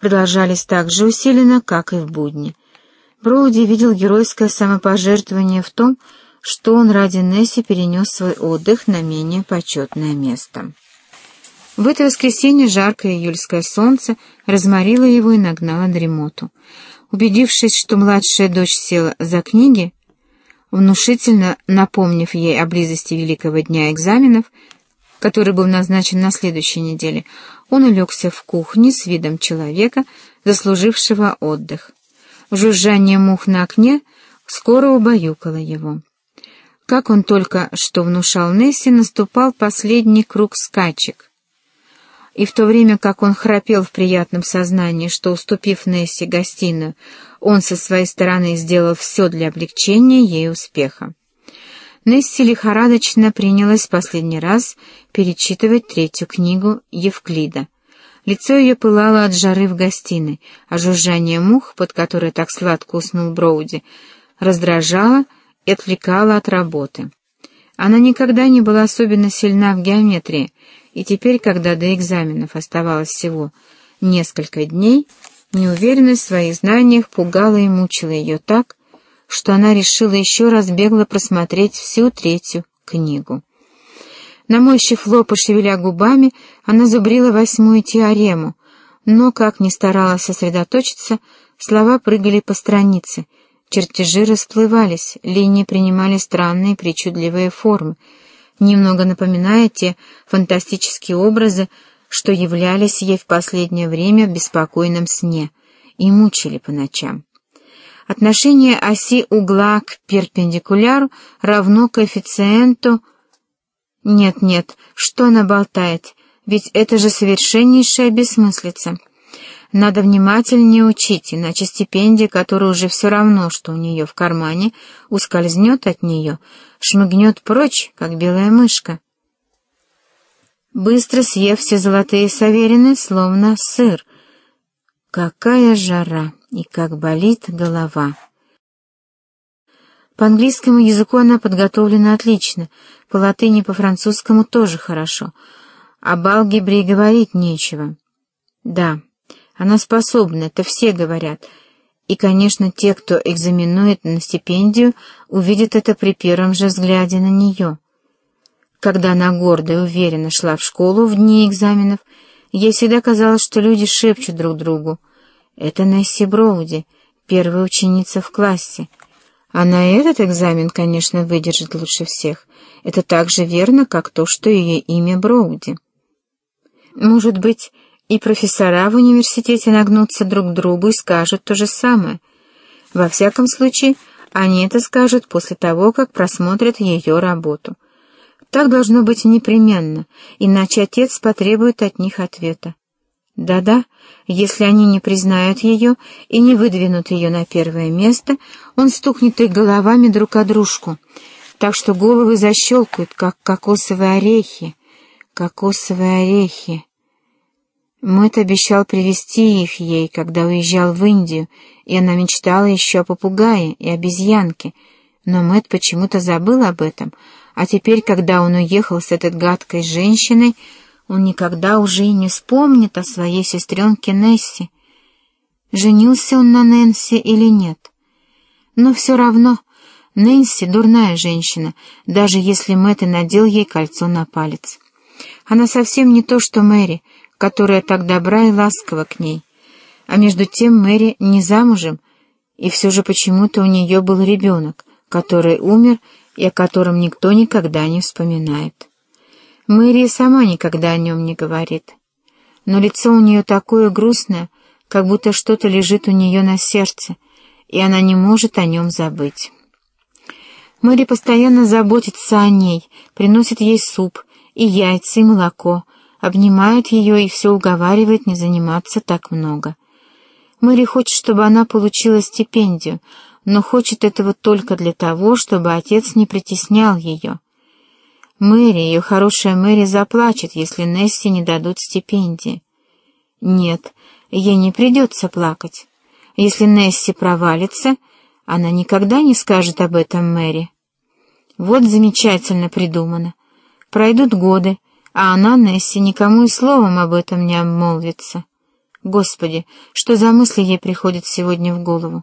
продолжались так же усиленно, как и в будни. Броуди видел геройское самопожертвование в том, что он ради Несси перенес свой отдых на менее почетное место. В это воскресенье жаркое июльское солнце разморило его и нагнало дремоту. Убедившись, что младшая дочь села за книги, внушительно напомнив ей о близости великого дня экзаменов, который был назначен на следующей неделе, он улегся в кухне с видом человека, заслужившего отдых. Жужжание мух на окне скоро убаюкало его. Как он только что внушал Несси, наступал последний круг скачек. И в то время как он храпел в приятном сознании, что, уступив Несси гостиную, он со своей стороны сделал все для облегчения ей успеха. Несси лихорадочно принялась последний раз перечитывать третью книгу Евклида. Лицо ее пылало от жары в гостиной, а жужжание мух, под которое так сладко уснул Броуди, раздражало и отвлекало от работы. Она никогда не была особенно сильна в геометрии, и теперь, когда до экзаменов оставалось всего несколько дней, неуверенность в своих знаниях пугала и мучила ее так, что она решила еще раз бегло просмотреть всю третью книгу. Наморщив лоб и шевеля губами, она зубрила восьмую теорему, но, как ни старалась сосредоточиться, слова прыгали по странице, чертежи расплывались, линии принимали странные причудливые формы, немного напоминая те фантастические образы, что являлись ей в последнее время в беспокойном сне и мучили по ночам. Отношение оси угла к перпендикуляру равно коэффициенту... Нет-нет, что она болтает? Ведь это же совершеннейшая бессмыслица. Надо внимательнее учить, иначе стипендия, которая уже все равно, что у нее в кармане, ускользнет от нее, шмыгнет прочь, как белая мышка. Быстро съев все золотые саверины, словно сыр. Какая жара! и как болит голова. По английскому языку она подготовлена отлично, по латыни, по французскому тоже хорошо, об алгебре и говорить нечего. Да, она способна, это все говорят, и, конечно, те, кто экзаменует на стипендию, увидят это при первом же взгляде на нее. Когда она гордо и уверенно шла в школу в дни экзаменов, ей всегда казалось, что люди шепчут друг другу — это Несси Броуди, первая ученица в классе. Она этот экзамен, конечно, выдержит лучше всех. Это так же верно, как то, что ее имя Броуди. Может быть, и профессора в университете нагнутся друг к другу и скажут то же самое. Во всяком случае, они это скажут после того, как просмотрят ее работу. Так должно быть непременно, иначе отец потребует от них ответа. Да-да, если они не признают ее и не выдвинут ее на первое место, он стукнет их головами друг о дружку, так что головы защелкают, как кокосовые орехи. Кокосовые орехи. Мэт обещал привезти их ей, когда уезжал в Индию, и она мечтала еще о попугае и обезьянке, но Мэт почему-то забыл об этом, а теперь, когда он уехал с этой гадкой женщиной, он никогда уже и не вспомнит о своей сестренке Несси. Женился он на Нэнси или нет. Но все равно Нэнси — дурная женщина, даже если Мэтт и надел ей кольцо на палец. Она совсем не то, что Мэри, которая так добра и ласкова к ней. А между тем Мэри не замужем, и все же почему-то у нее был ребенок, который умер и о котором никто никогда не вспоминает. Мэри сама никогда о нем не говорит. Но лицо у нее такое грустное, как будто что-то лежит у нее на сердце, и она не может о нем забыть. Мэри постоянно заботится о ней, приносит ей суп, и яйца, и молоко, обнимает ее и все уговаривает не заниматься так много. Мэри хочет, чтобы она получила стипендию, но хочет этого только для того, чтобы отец не притеснял ее. Мэри, ее хорошая Мэри, заплачет, если Несси не дадут стипендии. Нет, ей не придется плакать. Если Несси провалится, она никогда не скажет об этом Мэри. Вот замечательно придумано. Пройдут годы, а она, Несси, никому и словом об этом не обмолвится. Господи, что за мысли ей приходят сегодня в голову?